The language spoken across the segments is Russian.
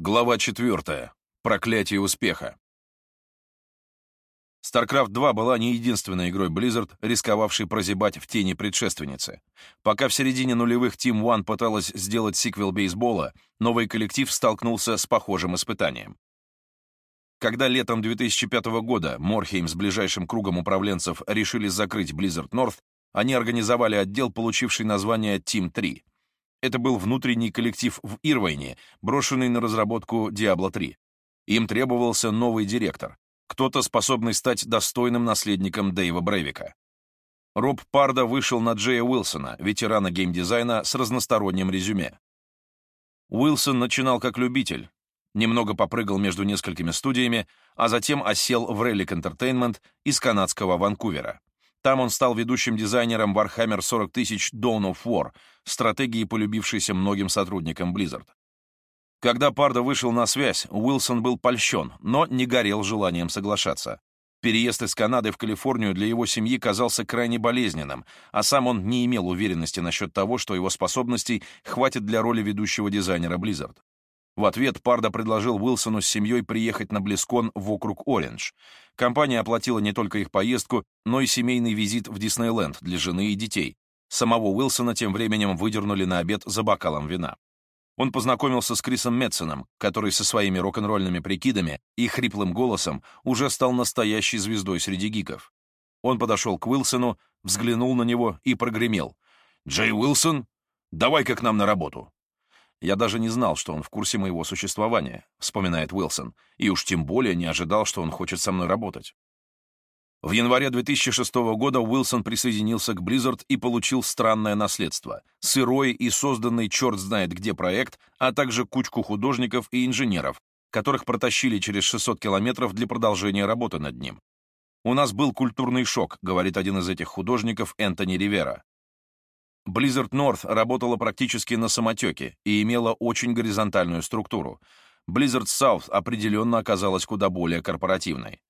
Глава 4. Проклятие успеха. StarCraft 2 была не единственной игрой Blizzard, рисковавшей прозябать в тени предшественницы. Пока в середине нулевых Team One пыталась сделать сиквел бейсбола, новый коллектив столкнулся с похожим испытанием. Когда летом 2005 года Морхейм с ближайшим кругом управленцев решили закрыть Blizzard North, они организовали отдел, получивший название Team 3 — это был внутренний коллектив в Ирвайне, брошенный на разработку Diablo 3. Им требовался новый директор, кто-то, способный стать достойным наследником Дэйва Брейвика. Роб Парда вышел на Джея Уилсона, ветерана геймдизайна с разносторонним резюме. Уилсон начинал как любитель, немного попрыгал между несколькими студиями, а затем осел в Relic Entertainment из канадского Ванкувера. Там он стал ведущим дизайнером Warhammer 40 тысяч Dawn of War, стратегии, полюбившейся многим сотрудникам Blizzard. Когда Пардо вышел на связь, Уилсон был польщен, но не горел желанием соглашаться. Переезд из Канады в Калифорнию для его семьи казался крайне болезненным, а сам он не имел уверенности насчет того, что его способностей хватит для роли ведущего дизайнера Blizzard. В ответ Пардо предложил Уилсону с семьей приехать на Близкон в округ Ориндж. Компания оплатила не только их поездку, но и семейный визит в Диснейленд для жены и детей. Самого Уилсона тем временем выдернули на обед за бокалом вина. Он познакомился с Крисом Метсоном, который со своими рок-н-ролльными прикидами и хриплым голосом уже стал настоящей звездой среди гиков. Он подошел к Уилсону, взглянул на него и прогремел. «Джей Уилсон, давай-ка к нам на работу!» Я даже не знал, что он в курсе моего существования, вспоминает Уилсон, и уж тем более не ожидал, что он хочет со мной работать. В январе 2006 года Уилсон присоединился к Blizzard и получил странное наследство — сырой и созданный черт знает где проект, а также кучку художников и инженеров, которых протащили через 600 километров для продолжения работы над ним. «У нас был культурный шок», — говорит один из этих художников Энтони Ривера. Blizzard North работала практически на самотеке и имела очень горизонтальную структуру. Blizzard South определенно оказалась куда более корпоративной.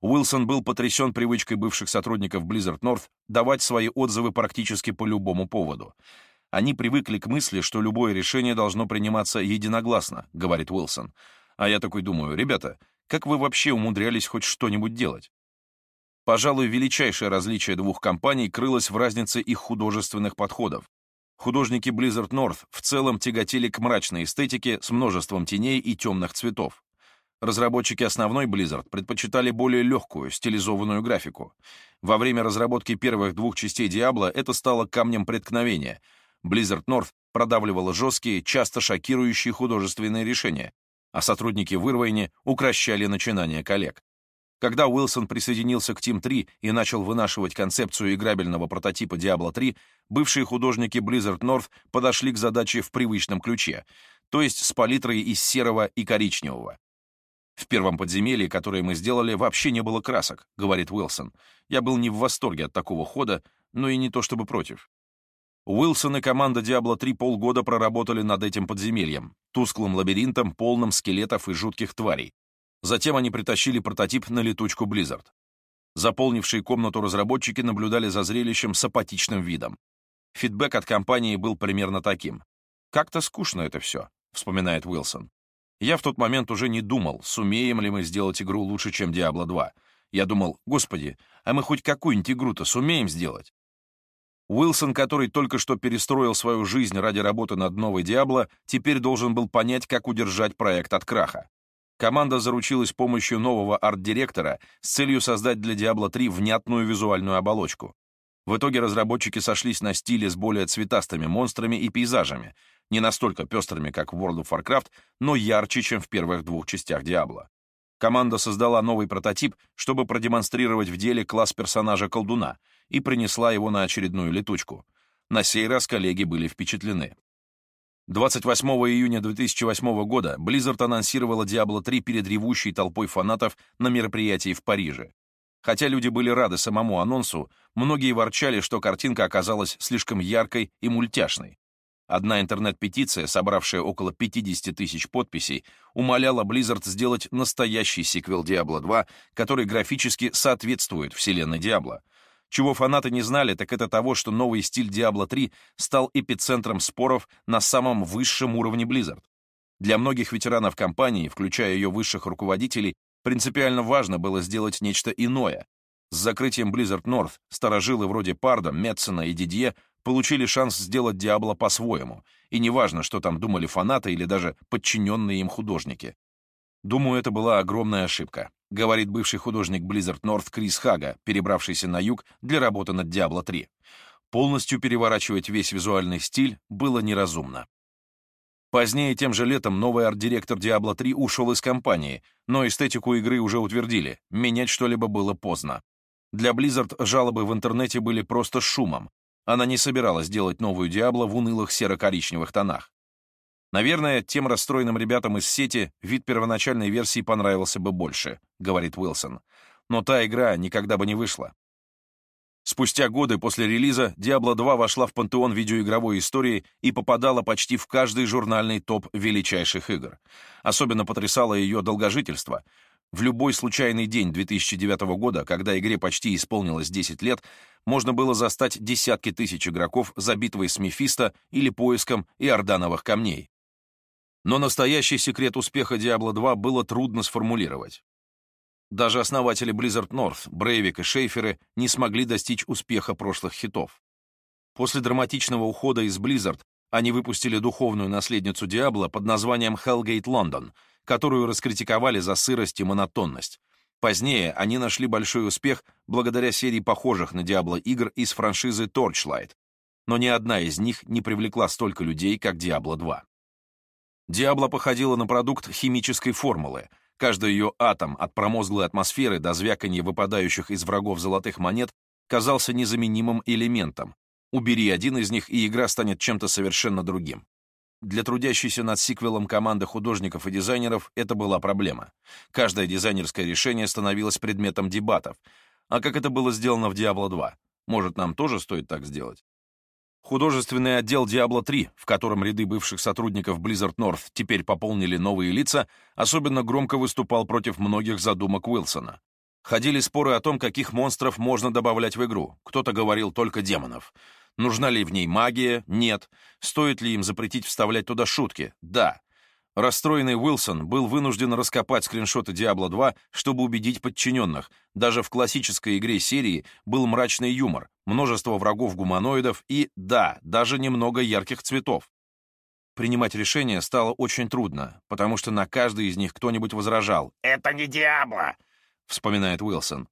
Уилсон был потрясен привычкой бывших сотрудников Blizzard North давать свои отзывы практически по любому поводу. Они привыкли к мысли, что любое решение должно приниматься единогласно, говорит Уилсон. А я такой думаю, ребята, как вы вообще умудрялись хоть что-нибудь делать? Пожалуй, величайшее различие двух компаний крылось в разнице их художественных подходов. Художники Blizzard North в целом тяготели к мрачной эстетике с множеством теней и темных цветов. Разработчики основной Blizzard предпочитали более легкую, стилизованную графику. Во время разработки первых двух частей Diablo это стало камнем преткновения. Blizzard North продавливала жесткие, часто шокирующие художественные решения, а сотрудники в Ирвайне укращали начинания коллег. Когда Уилсон присоединился к Team 3 и начал вынашивать концепцию играбельного прототипа Diablo 3, бывшие художники Blizzard North подошли к задаче в привычном ключе, то есть с палитрой из серого и коричневого. «В первом подземелье, которое мы сделали, вообще не было красок», — говорит Уилсон. «Я был не в восторге от такого хода, но и не то чтобы против». Уилсон и команда Diablo 3 полгода проработали над этим подземельем, тусклым лабиринтом, полным скелетов и жутких тварей, Затем они притащили прототип на летучку Blizzard. Заполнившие комнату разработчики наблюдали за зрелищем с апатичным видом. Фидбэк от компании был примерно таким. «Как-то скучно это все», — вспоминает Уилсон. «Я в тот момент уже не думал, сумеем ли мы сделать игру лучше, чем Diablo 2. Я думал, господи, а мы хоть какую-нибудь игру-то сумеем сделать?» Уилсон, который только что перестроил свою жизнь ради работы над новой Diablo, теперь должен был понять, как удержать проект от краха. Команда заручилась помощью нового арт-директора с целью создать для Diablo 3 внятную визуальную оболочку. В итоге разработчики сошлись на стиле с более цветастыми монстрами и пейзажами, не настолько пестрыми, как в World of Warcraft, но ярче, чем в первых двух частях Diablo. Команда создала новый прототип, чтобы продемонстрировать в деле класс персонажа колдуна, и принесла его на очередную летучку. На сей раз коллеги были впечатлены. 28 июня 2008 года Blizzard анонсировала Diablo 3 перед ревущей толпой фанатов на мероприятии в Париже. Хотя люди были рады самому анонсу, многие ворчали, что картинка оказалась слишком яркой и мультяшной. Одна интернет-петиция, собравшая около 50 тысяч подписей, умоляла Blizzard сделать настоящий сиквел Diablo 2, который графически соответствует вселенной Diablo — чего фанаты не знали, так это того, что новый стиль Diablo 3 стал эпицентром споров на самом высшем уровне Blizzard. Для многих ветеранов компании, включая ее высших руководителей, принципиально важно было сделать нечто иное. С закрытием Blizzard North старожилы вроде Парда, Метсона и Дидье получили шанс сделать Диабло по-своему, и неважно, что там думали фанаты или даже подчиненные им художники. Думаю, это была огромная ошибка, говорит бывший художник Blizzard North Крис Хага, перебравшийся на юг для работы над Diablo 3. Полностью переворачивать весь визуальный стиль было неразумно. Позднее тем же летом новый арт-директор Diablo 3 ушел из компании, но эстетику игры уже утвердили, менять что-либо было поздно. Для Blizzard жалобы в интернете были просто шумом. Она не собиралась делать новую Diablo в унылых серо-коричневых тонах. Наверное, тем расстроенным ребятам из сети вид первоначальной версии понравился бы больше, говорит Уилсон. Но та игра никогда бы не вышла. Спустя годы после релиза Diablo 2 вошла в пантеон видеоигровой истории и попадала почти в каждый журнальный топ величайших игр. Особенно потрясало ее долгожительство. В любой случайный день 2009 года, когда игре почти исполнилось 10 лет, можно было застать десятки тысяч игроков за битвой с Мефисто или поиском иордановых камней. Но настоящий секрет успеха Diablo 2 было трудно сформулировать. Даже основатели Blizzard North, Брейвик и Шейферы не смогли достичь успеха прошлых хитов. После драматичного ухода из Blizzard они выпустили духовную наследницу Диабло под названием Hellgate London, которую раскритиковали за сырость и монотонность. Позднее они нашли большой успех благодаря серии похожих на Diablo игр из франшизы Torchlight, но ни одна из них не привлекла столько людей, как Diablo 2. Диабло походила на продукт химической формулы. Каждый ее атом, от промозглой атмосферы до звяканья выпадающих из врагов золотых монет, казался незаменимым элементом. Убери один из них, и игра станет чем-то совершенно другим. Для трудящейся над сиквелом команды художников и дизайнеров это была проблема. Каждое дизайнерское решение становилось предметом дебатов. А как это было сделано в Diablo 2? Может, нам тоже стоит так сделать? Художественный отдел Diablo 3, в котором ряды бывших сотрудников Blizzard North теперь пополнили новые лица, особенно громко выступал против многих задумок Уилсона. Ходили споры о том, каких монстров можно добавлять в игру. Кто-то говорил только демонов. Нужна ли в ней магия? Нет. Стоит ли им запретить вставлять туда шутки? Да. Расстроенный Уилсон был вынужден раскопать скриншоты Diablo 2, чтобы убедить подчиненных. Даже в классической игре серии был мрачный юмор, множество врагов-гуманоидов и, да, даже немного ярких цветов. Принимать решение стало очень трудно, потому что на каждый из них кто-нибудь возражал. «Это не Диабло!» — вспоминает Уилсон.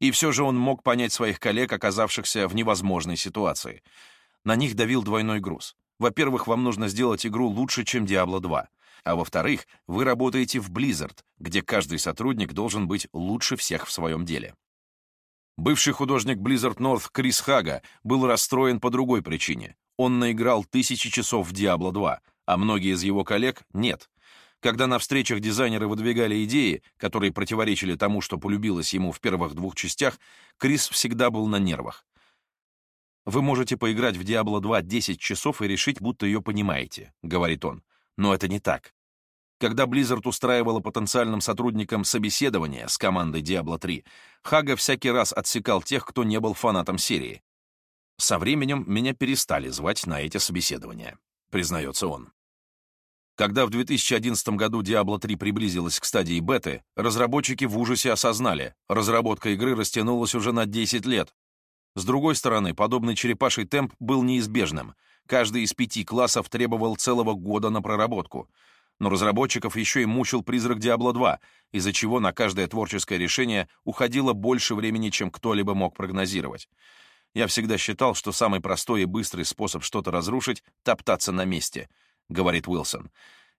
И все же он мог понять своих коллег, оказавшихся в невозможной ситуации. На них давил двойной груз. Во-первых, вам нужно сделать игру лучше, чем Diablo 2 а во-вторых, вы работаете в Blizzard, где каждый сотрудник должен быть лучше всех в своем деле. Бывший художник Blizzard North Крис Хага был расстроен по другой причине. Он наиграл тысячи часов в Diablo 2, а многие из его коллег — нет. Когда на встречах дизайнеры выдвигали идеи, которые противоречили тому, что полюбилось ему в первых двух частях, Крис всегда был на нервах. «Вы можете поиграть в Diablo 2 10 часов и решить, будто ее понимаете», — говорит он. Но это не так. Когда Blizzard устраивала потенциальным сотрудникам собеседование с командой Diablo 3, Хага всякий раз отсекал тех, кто не был фанатом серии. «Со временем меня перестали звать на эти собеседования», — признается он. Когда в 2011 году Diablo 3 приблизилась к стадии беты, разработчики в ужасе осознали, разработка игры растянулась уже на 10 лет. С другой стороны, подобный черепаший темп был неизбежным. Каждый из пяти классов требовал целого года на проработку — но разработчиков еще и мучил призрак Diablo 2, из-за чего на каждое творческое решение уходило больше времени, чем кто-либо мог прогнозировать. Я всегда считал, что самый простой и быстрый способ что-то разрушить — топтаться на месте, — говорит Уилсон.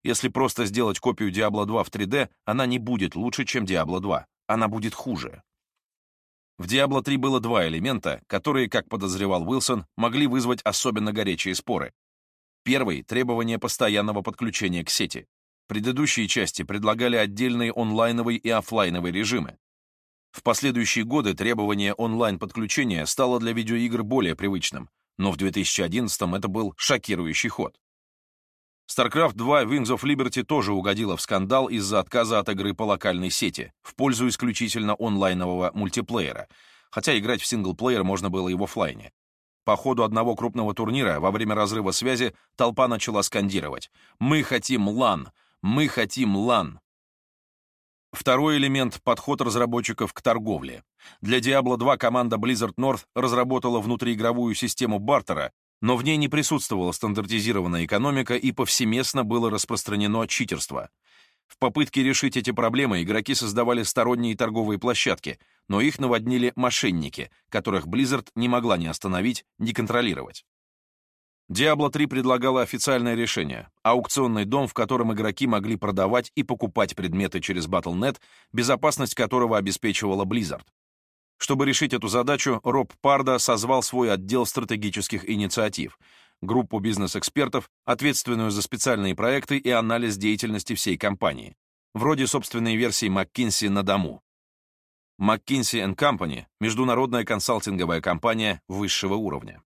Если просто сделать копию Diablo 2 в 3D, она не будет лучше, чем Diablo 2. Она будет хуже. В Diablo 3 было два элемента, которые, как подозревал Уилсон, могли вызвать особенно горячие споры. Первый — требование постоянного подключения к сети. Предыдущие части предлагали отдельные онлайновый и офлайновый режимы. В последующие годы требование онлайн-подключения стало для видеоигр более привычным, но в 2011 это был шокирующий ход. StarCraft 2 Wings of Liberty тоже угодила в скандал из-за отказа от игры по локальной сети в пользу исключительно онлайнового мультиплеера, хотя играть в синглплеер можно было и в офлайне. По ходу одного крупного турнира во время разрыва связи толпа начала скандировать «Мы хотим лан! «Мы хотим LAN». Второй элемент — подход разработчиков к торговле. Для Diablo 2 команда Blizzard North разработала внутриигровую систему бартера, но в ней не присутствовала стандартизированная экономика и повсеместно было распространено читерство. В попытке решить эти проблемы игроки создавали сторонние торговые площадки, но их наводнили мошенники, которых Blizzard не могла ни остановить, ни контролировать. Diablo 3 предлагала официальное решение — аукционный дом, в котором игроки могли продавать и покупать предметы через Battle.net, безопасность которого обеспечивала Blizzard. Чтобы решить эту задачу, Роб Парда созвал свой отдел стратегических инициатив, группу бизнес-экспертов, ответственную за специальные проекты и анализ деятельности всей компании, вроде собственной версии McKinsey на дому. McKinsey Company — международная консалтинговая компания высшего уровня.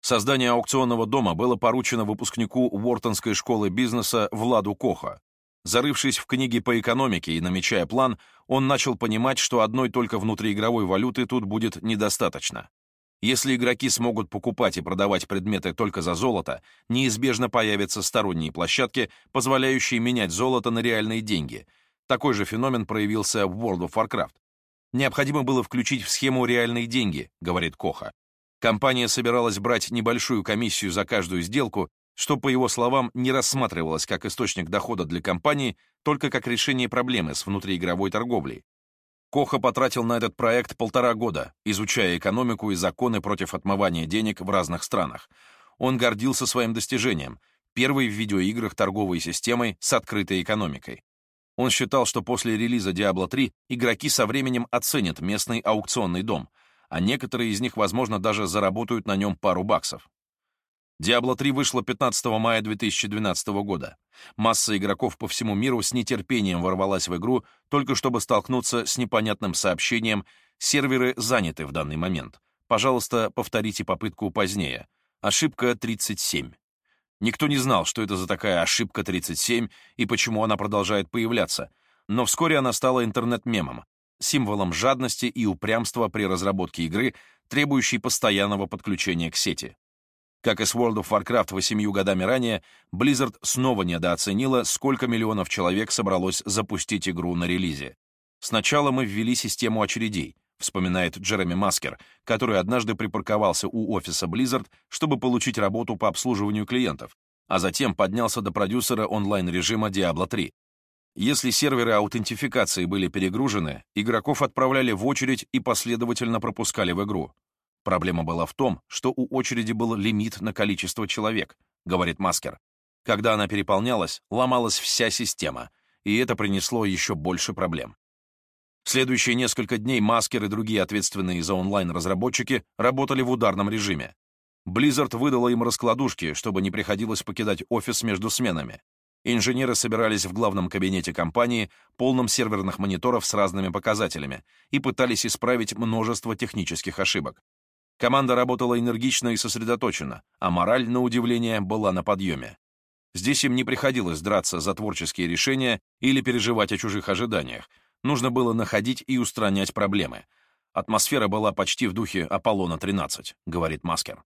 Создание аукционного дома было поручено выпускнику Уортонской школы бизнеса Владу Коха. Зарывшись в книги по экономике и намечая план, он начал понимать, что одной только внутриигровой валюты тут будет недостаточно. Если игроки смогут покупать и продавать предметы только за золото, неизбежно появятся сторонние площадки, позволяющие менять золото на реальные деньги. Такой же феномен проявился в World of Warcraft. Необходимо было включить в схему реальные деньги, говорит Коха. Компания собиралась брать небольшую комиссию за каждую сделку, что, по его словам, не рассматривалось как источник дохода для компании, только как решение проблемы с внутриигровой торговлей. Коха потратил на этот проект полтора года, изучая экономику и законы против отмывания денег в разных странах. Он гордился своим достижением — первой в видеоиграх торговой системой с открытой экономикой. Он считал, что после релиза Diablo 3 игроки со временем оценят местный аукционный дом — а некоторые из них, возможно, даже заработают на нем пару баксов. Diablo 3 вышла 15 мая 2012 года. Масса игроков по всему миру с нетерпением ворвалась в игру, только чтобы столкнуться с непонятным сообщением «Серверы заняты в данный момент. Пожалуйста, повторите попытку позднее. Ошибка 37». Никто не знал, что это за такая ошибка 37 и почему она продолжает появляться, но вскоре она стала интернет-мемом, символом жадности и упрямства при разработке игры, требующей постоянного подключения к сети. Как и с World of Warcraft восемью годами ранее, Blizzard снова недооценила, сколько миллионов человек собралось запустить игру на релизе. «Сначала мы ввели систему очередей», вспоминает Джереми Маскер, который однажды припарковался у офиса Blizzard, чтобы получить работу по обслуживанию клиентов, а затем поднялся до продюсера онлайн-режима Diablo 3. Если серверы аутентификации были перегружены, игроков отправляли в очередь и последовательно пропускали в игру. Проблема была в том, что у очереди был лимит на количество человек, говорит Маскер. Когда она переполнялась, ломалась вся система, и это принесло еще больше проблем. Следующие несколько дней Маскер и другие ответственные за онлайн-разработчики работали в ударном режиме. Blizzard выдала им раскладушки, чтобы не приходилось покидать офис между сменами. Инженеры собирались в главном кабинете компании, полном серверных мониторов с разными показателями, и пытались исправить множество технических ошибок. Команда работала энергично и сосредоточенно, а мораль, на удивление, была на подъеме. Здесь им не приходилось драться за творческие решения или переживать о чужих ожиданиях. Нужно было находить и устранять проблемы. Атмосфера была почти в духе Аполлона-13, говорит Маскер.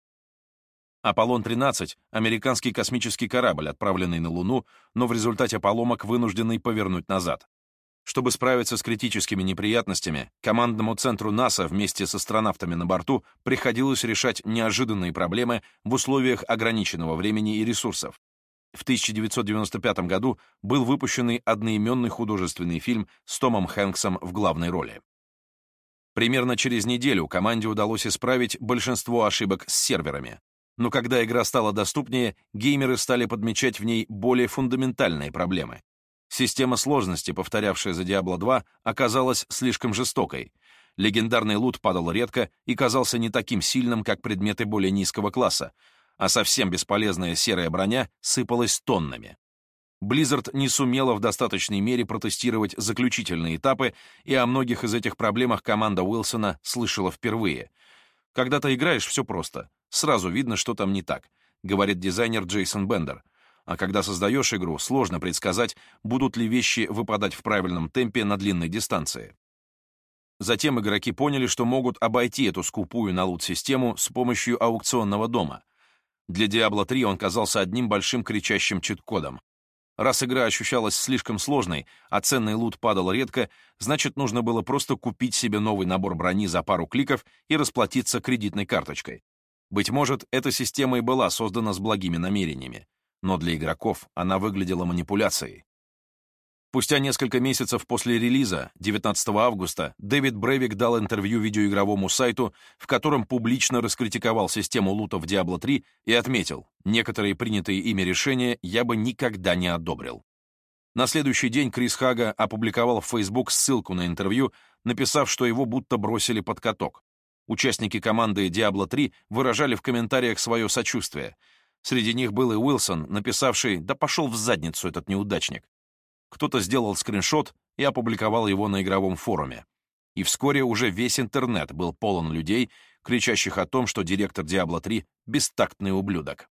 Аполлон-13 — американский космический корабль, отправленный на Луну, но в результате поломок вынужденный повернуть назад. Чтобы справиться с критическими неприятностями, командному центру НАСА вместе с астронавтами на борту приходилось решать неожиданные проблемы в условиях ограниченного времени и ресурсов. В 1995 году был выпущенный одноименный художественный фильм с Томом Хэнксом в главной роли. Примерно через неделю команде удалось исправить большинство ошибок с серверами. Но когда игра стала доступнее, геймеры стали подмечать в ней более фундаментальные проблемы. Система сложности, повторявшая за Diablo 2, оказалась слишком жестокой. Легендарный лут падал редко и казался не таким сильным, как предметы более низкого класса, а совсем бесполезная серая броня сыпалась тоннами. Blizzard не сумела в достаточной мере протестировать заключительные этапы, и о многих из этих проблемах команда Уилсона слышала впервые. Когда ты играешь, все просто. Сразу видно, что там не так, говорит дизайнер Джейсон Бендер. А когда создаешь игру, сложно предсказать, будут ли вещи выпадать в правильном темпе на длинной дистанции. Затем игроки поняли, что могут обойти эту скупую на лут-систему с помощью аукционного дома. Для Diablo 3 он казался одним большим кричащим чит-кодом. Раз игра ощущалась слишком сложной, а ценный лут падал редко, значит, нужно было просто купить себе новый набор брони за пару кликов и расплатиться кредитной карточкой. Быть может, эта система и была создана с благими намерениями, но для игроков она выглядела манипуляцией. Спустя несколько месяцев после релиза, 19 августа, Дэвид Брейвик дал интервью видеоигровому сайту, в котором публично раскритиковал систему лута в Diablo 3 и отметил, некоторые принятые ими решения я бы никогда не одобрил. На следующий день Крис Хага опубликовал в Facebook ссылку на интервью, написав, что его будто бросили под каток. Участники команды Diablo 3 выражали в комментариях свое сочувствие. Среди них был и Уилсон, написавший «Да пошел в задницу этот неудачник». Кто-то сделал скриншот и опубликовал его на игровом форуме. И вскоре уже весь интернет был полон людей, кричащих о том, что директор Diablo 3 — бестактный ублюдок.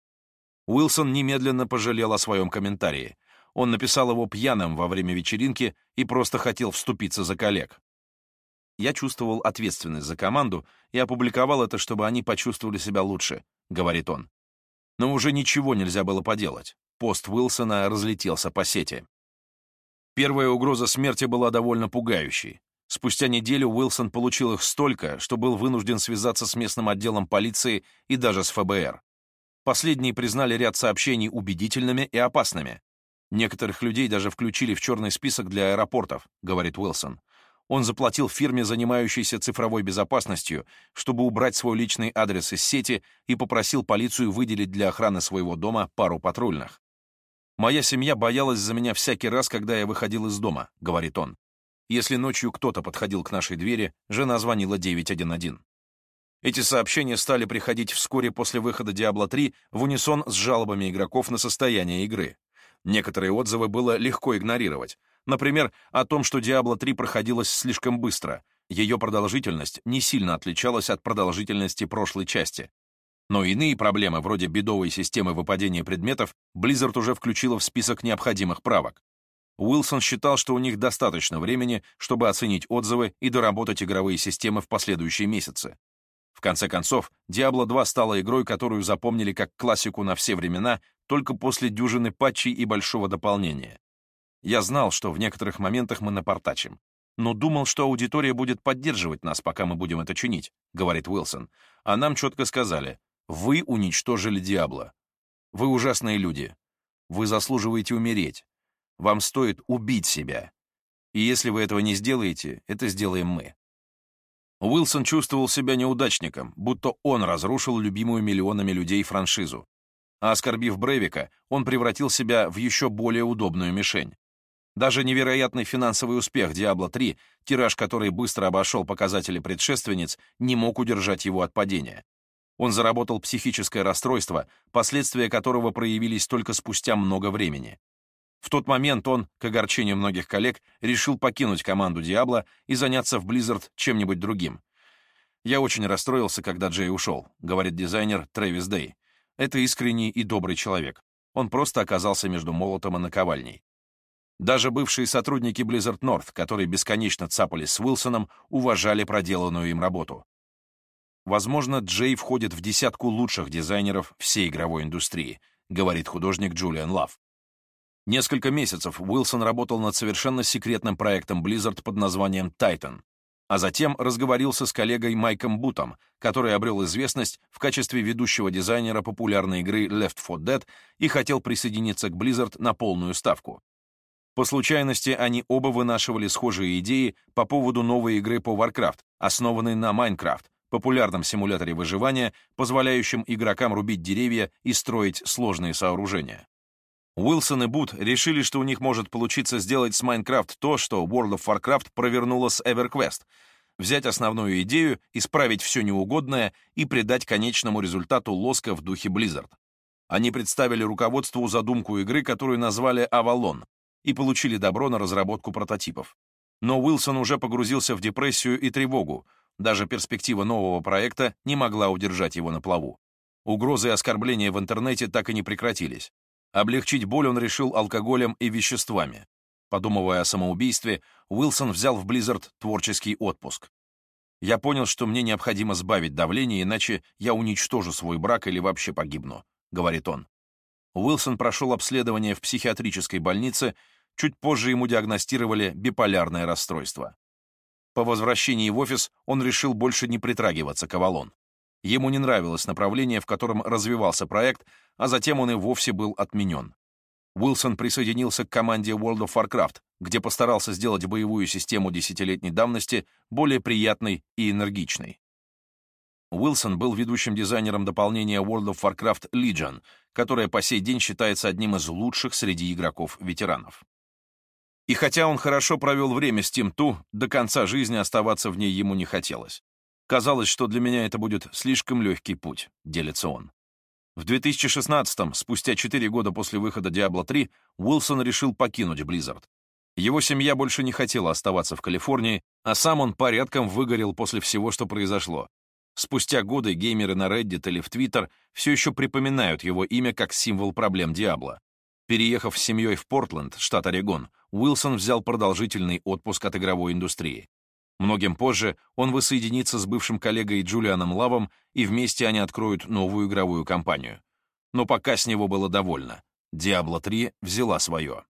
Уилсон немедленно пожалел о своем комментарии. Он написал его пьяным во время вечеринки и просто хотел вступиться за коллег. Я чувствовал ответственность за команду и опубликовал это, чтобы они почувствовали себя лучше, говорит он. Но уже ничего нельзя было поделать. Пост Уилсона разлетелся по сети. Первая угроза смерти была довольно пугающей. Спустя неделю Уилсон получил их столько, что был вынужден связаться с местным отделом полиции и даже с ФБР. Последние признали ряд сообщений убедительными и опасными. Некоторых людей даже включили в черный список для аэропортов, говорит Уилсон. Он заплатил фирме, занимающейся цифровой безопасностью, чтобы убрать свой личный адрес из сети и попросил полицию выделить для охраны своего дома пару патрульных. «Моя семья боялась за меня всякий раз, когда я выходил из дома», — говорит он. Если ночью кто-то подходил к нашей двери, жена звонила 911. Эти сообщения стали приходить вскоре после выхода Diablo 3 в унисон с жалобами игроков на состояние игры. Некоторые отзывы было легко игнорировать. Например, о том, что Diablo 3 проходилась слишком быстро. Ее продолжительность не сильно отличалась от продолжительности прошлой части. Но иные проблемы, вроде бедовой системы выпадения предметов, Blizzard уже включила в список необходимых правок. Уилсон считал, что у них достаточно времени, чтобы оценить отзывы и доработать игровые системы в последующие месяцы. В конце концов, Diablo 2 стала игрой, которую запомнили как классику на все времена, только после дюжины патчей и большого дополнения. Я знал, что в некоторых моментах мы напортачим. Но думал, что аудитория будет поддерживать нас, пока мы будем это чинить, говорит Уилсон. А нам четко сказали, вы уничтожили Диабло. Вы ужасные люди. Вы заслуживаете умереть. Вам стоит убить себя. И если вы этого не сделаете, это сделаем мы. Уилсон чувствовал себя неудачником, будто он разрушил любимую миллионами людей франшизу. А оскорбив Брейвика, он превратил себя в еще более удобную мишень. Даже невероятный финансовый успех Diablo 3, тираж который быстро обошел показатели предшественниц, не мог удержать его от падения. Он заработал психическое расстройство, последствия которого проявились только спустя много времени. В тот момент он, к огорчению многих коллег, решил покинуть команду Диабло и заняться в Blizzard чем-нибудь другим. «Я очень расстроился, когда Джей ушел», — говорит дизайнер Трэвис Дэй. «Это искренний и добрый человек. Он просто оказался между молотом и наковальней». Даже бывшие сотрудники Blizzard North, которые бесконечно цапались с Уилсоном, уважали проделанную им работу. Возможно, Джей входит в десятку лучших дизайнеров всей игровой индустрии, говорит художник Джулиан Лав. Несколько месяцев Уилсон работал над совершенно секретным проектом Blizzard под названием Titan, а затем разговорился с коллегой Майком Бутом, который обрел известность в качестве ведущего дизайнера популярной игры Left 4 Dead и хотел присоединиться к Blizzard на полную ставку. По случайности они оба вынашивали схожие идеи по поводу новой игры по Warcraft, основанной на Minecraft, популярном симуляторе выживания, позволяющем игрокам рубить деревья и строить сложные сооружения. Уилсон и Бут решили, что у них может получиться сделать с Minecraft то, что World of Warcraft провернула с EverQuest — взять основную идею, исправить все неугодное и придать конечному результату лоска в духе Blizzard. Они представили руководству задумку игры, которую назвали «Авалон», и получили добро на разработку прототипов. Но Уилсон уже погрузился в депрессию и тревогу, даже перспектива нового проекта не могла удержать его на плаву. Угрозы и оскорбления в интернете так и не прекратились. Облегчить боль он решил алкоголем и веществами. Подумывая о самоубийстве, Уилсон взял в Blizzard творческий отпуск. «Я понял, что мне необходимо сбавить давление, иначе я уничтожу свой брак или вообще погибну», — говорит он. Уилсон прошел обследование в психиатрической больнице, чуть позже ему диагностировали биполярное расстройство. По возвращении в офис он решил больше не притрагиваться к Авалон. Ему не нравилось направление, в котором развивался проект, а затем он и вовсе был отменен. Уилсон присоединился к команде World of Warcraft, где постарался сделать боевую систему десятилетней давности более приятной и энергичной. Уилсон был ведущим дизайнером дополнения World of Warcraft Legion, которое по сей день считается одним из лучших среди игроков-ветеранов. И хотя он хорошо провел время с Team 2, до конца жизни оставаться в ней ему не хотелось. Казалось, что для меня это будет слишком легкий путь, делится он. В 2016-м, спустя 4 года после выхода Diablo 3, Уилсон решил покинуть Blizzard. Его семья больше не хотела оставаться в Калифорнии, а сам он порядком выгорел после всего, что произошло. Спустя годы геймеры на Reddit или в Twitter все еще припоминают его имя как символ проблем Диабло. Переехав с семьей в Портленд, штат Орегон, Уилсон взял продолжительный отпуск от игровой индустрии. Многим позже он воссоединится с бывшим коллегой Джулианом Лавом, и вместе они откроют новую игровую компанию. Но пока с него было довольно. Diablo 3 взяла свое.